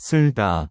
쓸다.